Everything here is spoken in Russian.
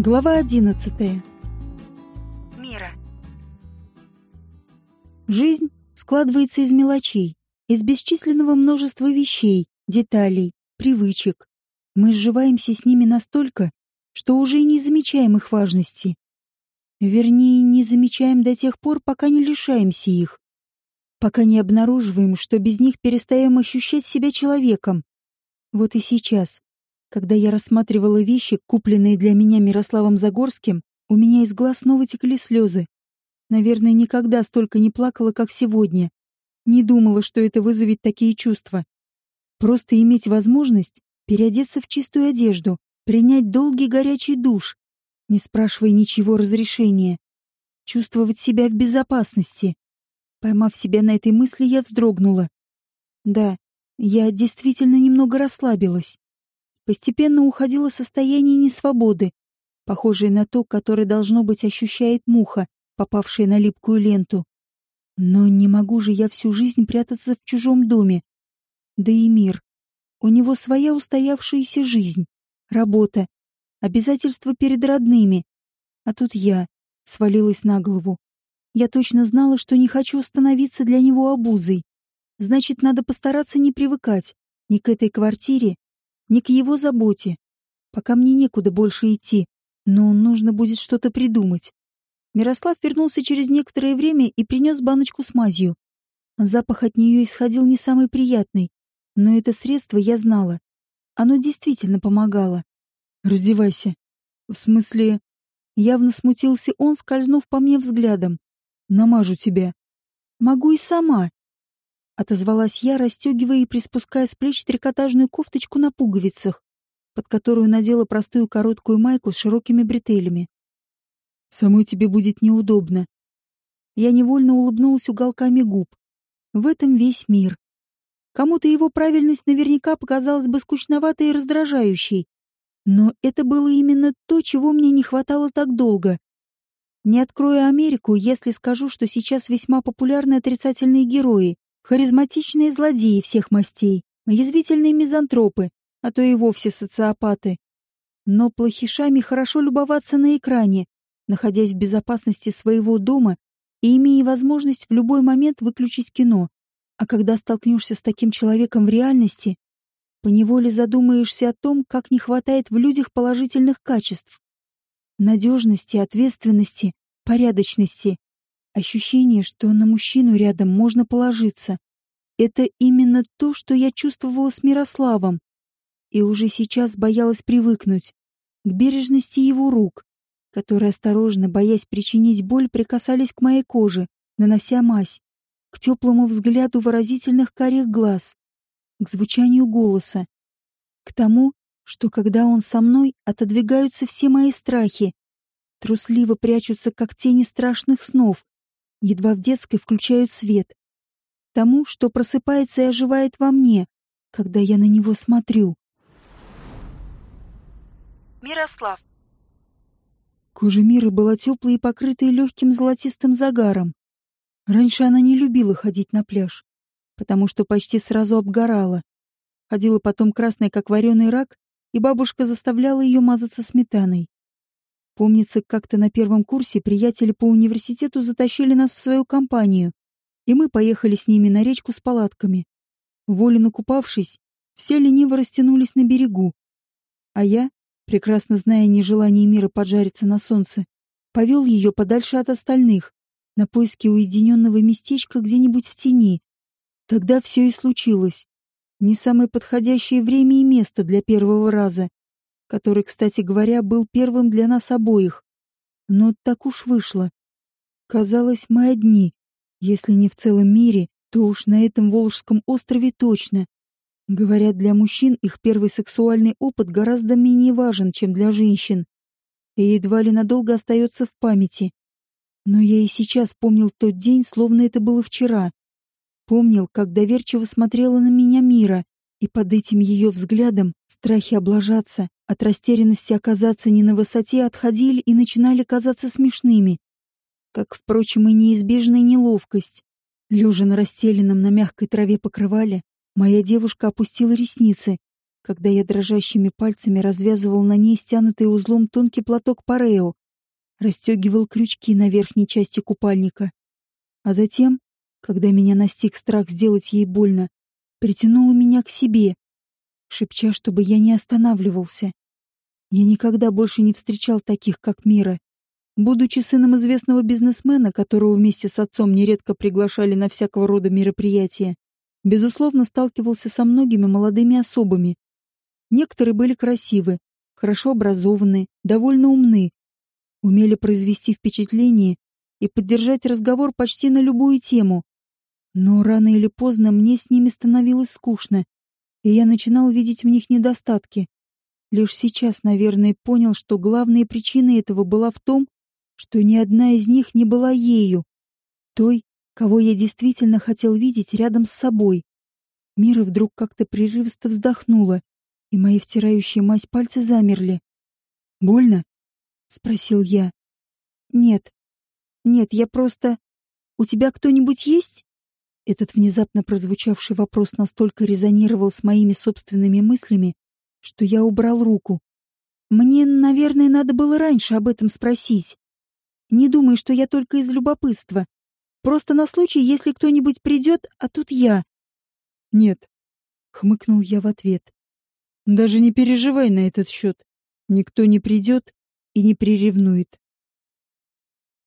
Глава одиннадцатая. Мира. Жизнь складывается из мелочей, из бесчисленного множества вещей, деталей, привычек. Мы сживаемся с ними настолько, что уже и не замечаем их важности. Вернее, не замечаем до тех пор, пока не лишаемся их. Пока не обнаруживаем, что без них перестаем ощущать себя человеком. Вот и сейчас, когда я рассматривала вещи, купленные для меня Мирославом Загорским, у меня из глаз снова текли слезы. Наверное, никогда столько не плакала, как сегодня. Не думала, что это вызовет такие чувства. Просто иметь возможность переодеться в чистую одежду, принять долгий горячий душ, не спрашивая ничего разрешения, чувствовать себя в безопасности. Поймав себя на этой мысли, я вздрогнула. Да, я действительно немного расслабилась постепенно уходило состояние несвободы, похожее на то, которое должно быть ощущает муха, попавшая на липкую ленту. Но не могу же я всю жизнь прятаться в чужом доме. Да и мир. У него своя устоявшаяся жизнь, работа, обязательства перед родными. А тут я свалилась на голову. Я точно знала, что не хочу становиться для него обузой. Значит, надо постараться не привыкать ни к этой квартире, не к его заботе. Пока мне некуда больше идти, но нужно будет что-то придумать. Мирослав вернулся через некоторое время и принес баночку с мазью. Запах от нее исходил не самый приятный, но это средство я знала. Оно действительно помогало. «Раздевайся». В смысле, явно смутился он, скользнув по мне взглядом. «Намажу тебя». «Могу и сама», Отозвалась я, расстегивая и приспуская с плеч трикотажную кофточку на пуговицах, под которую надела простую короткую майку с широкими бретелями. «Самой тебе будет неудобно». Я невольно улыбнулась уголками губ. В этом весь мир. Кому-то его правильность наверняка показалась бы скучноватой и раздражающей. Но это было именно то, чего мне не хватало так долго. Не открою Америку, если скажу, что сейчас весьма популярны отрицательные герои, Харизматичные злодеи всех мастей, язвительные мизантропы, а то и вовсе социопаты. Но плохишами хорошо любоваться на экране, находясь в безопасности своего дома и имея возможность в любой момент выключить кино. А когда столкнешься с таким человеком в реальности, поневоле задумаешься о том, как не хватает в людях положительных качеств. Надежности, ответственности, порядочности. Ощущение, что на мужчину рядом можно положиться. Это именно то, что я чувствовала с Мирославом. И уже сейчас боялась привыкнуть к бережности его рук, которые осторожно, боясь причинить боль, прикасались к моей коже, нанося мазь, к теплому взгляду выразительных карих глаз, к звучанию голоса, к тому, что когда он со мной, отодвигаются все мои страхи, трусливо прячутся, как тени страшных снов, едва в детской включают свет. Тому, что просыпается и оживает во мне, когда я на него смотрю. Мирослав. Кожа Миры была теплой и покрытой легким золотистым загаром. Раньше она не любила ходить на пляж, потому что почти сразу обгорала. Ходила потом красная, как вареный рак, и бабушка заставляла ее мазаться сметаной. Помнится, как-то на первом курсе приятели по университету затащили нас в свою компанию, и мы поехали с ними на речку с палатками. Воле накупавшись, все лениво растянулись на берегу. А я, прекрасно зная нежелание мира поджариться на солнце, повел ее подальше от остальных, на поиски уединенного местечка где-нибудь в тени. Тогда все и случилось. Не самое подходящее время и место для первого раза который, кстати говоря, был первым для нас обоих. Но так уж вышло. Казалось, мы одни. Если не в целом мире, то уж на этом Волжском острове точно. Говорят, для мужчин их первый сексуальный опыт гораздо менее важен, чем для женщин. И едва ли надолго остается в памяти. Но я и сейчас помнил тот день, словно это было вчера. Помнил, как доверчиво смотрела на меня Мира, и под этим ее взглядом страхи облажаться, от растерянности оказаться не на высоте отходили и начинали казаться смешными. Как, впрочем, и неизбежная неловкость. Лежа на расстеленном на мягкой траве покрывале, моя девушка опустила ресницы, когда я дрожащими пальцами развязывал на ней стянутый узлом тонкий платок парео, расстегивал крючки на верхней части купальника. А затем, когда меня настиг страх сделать ей больно, притянула меня к себе, шепча, чтобы я не останавливался. Я никогда больше не встречал таких, как Мира. Будучи сыном известного бизнесмена, которого вместе с отцом нередко приглашали на всякого рода мероприятия, безусловно, сталкивался со многими молодыми особами. Некоторые были красивы, хорошо образованы, довольно умны, умели произвести впечатление и поддержать разговор почти на любую тему. Но рано или поздно мне с ними становилось скучно, и я начинал видеть в них недостатки. Лишь сейчас, наверное, понял, что главная причина этого была в том, что ни одна из них не была ею, той, кого я действительно хотел видеть рядом с собой. Мира вдруг как-то прерывисто вздохнула, и мои втирающие мазь пальцы замерли. «Больно?» — спросил я. «Нет. Нет, я просто... У тебя кто-нибудь есть?» Этот внезапно прозвучавший вопрос настолько резонировал с моими собственными мыслями, что я убрал руку. Мне, наверное, надо было раньше об этом спросить. Не думай, что я только из любопытства. Просто на случай, если кто-нибудь придет, а тут я. Нет, хмыкнул я в ответ. Даже не переживай на этот счет. Никто не придет и не приревнует.